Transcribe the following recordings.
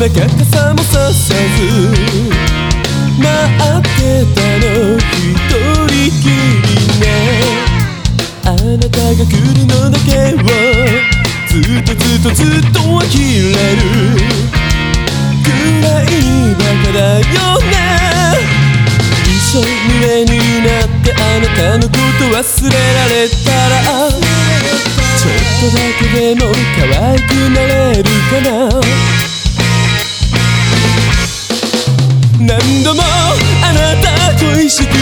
雨の中傘もささず待ってたの一人きりねあなたが来るのだけをずっとずっとずっと呆れるくらいバカだよね一緒に胸になってあなたのこと忘れられたらちょっとだけでも可愛くなれるかな何度もあなた恋しくて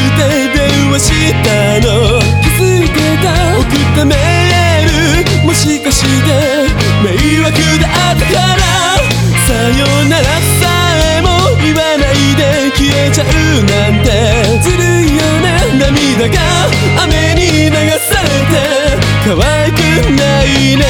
電話したの。気づいてた送ったメールもしかして。迷惑だったから。さよならさえも言わないで消えちゃうなんて。ずるいよね。涙が雨に流されて。可愛くないね。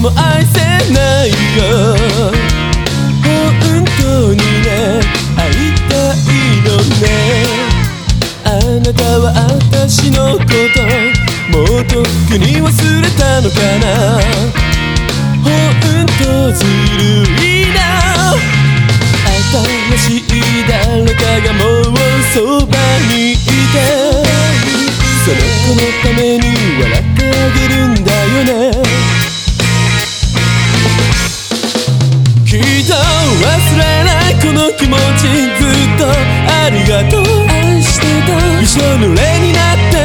も愛せないよ。本当にね会いたいのね。あなたは私のこともうとっくに忘れたのかな。本当ずるいな。新しい誰かがもうそばにいてその子のために笑ってあげるんだよね。忘れないこの気持ちずっとありがとう。愛してたびしょ濡れになって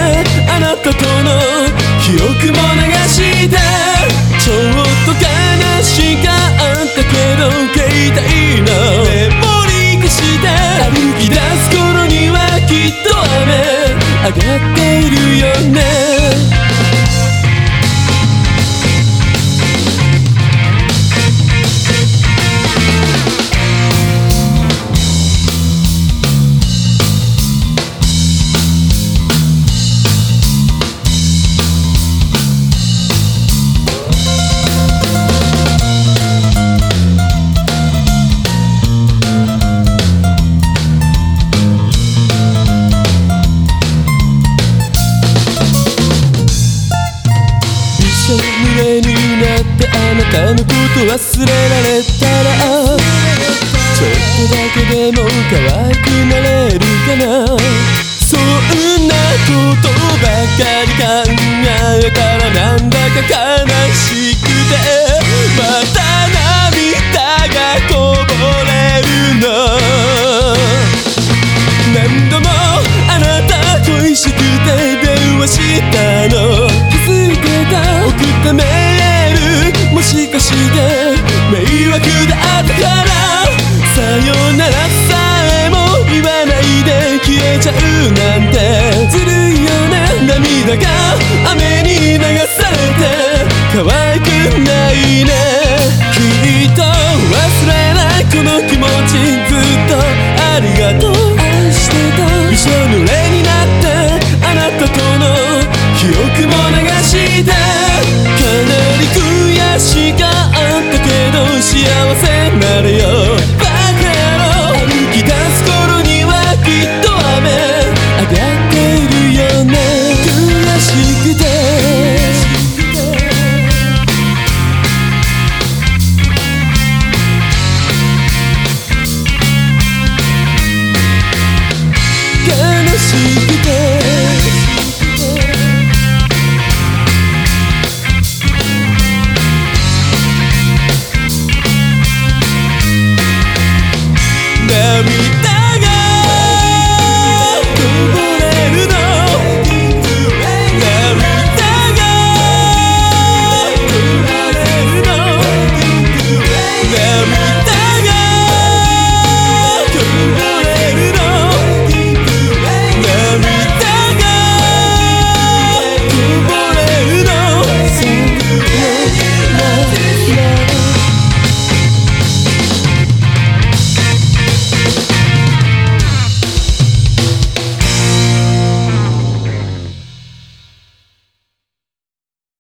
あなたとの記憶も流して。ちょっと悲しかったけど携帯のメモリーして。歩き出す頃にはきっと雨。上がって。なたのこと忘れられたらちょっとだけでも可愛くなれるかな。そんなことばかり考えたらなんだか悲しくてまた涙がこぼれるの。何度もあなた恋しくて電話したの。気づいてた？送ったメールしかして迷惑だったからさよならさえも言わないで消えちゃうなんて。ずるいよね涙が雨にるよ。バカ野郎歩き出す頃にはきっと雨上がっているよね。悔しくて。悲しく涙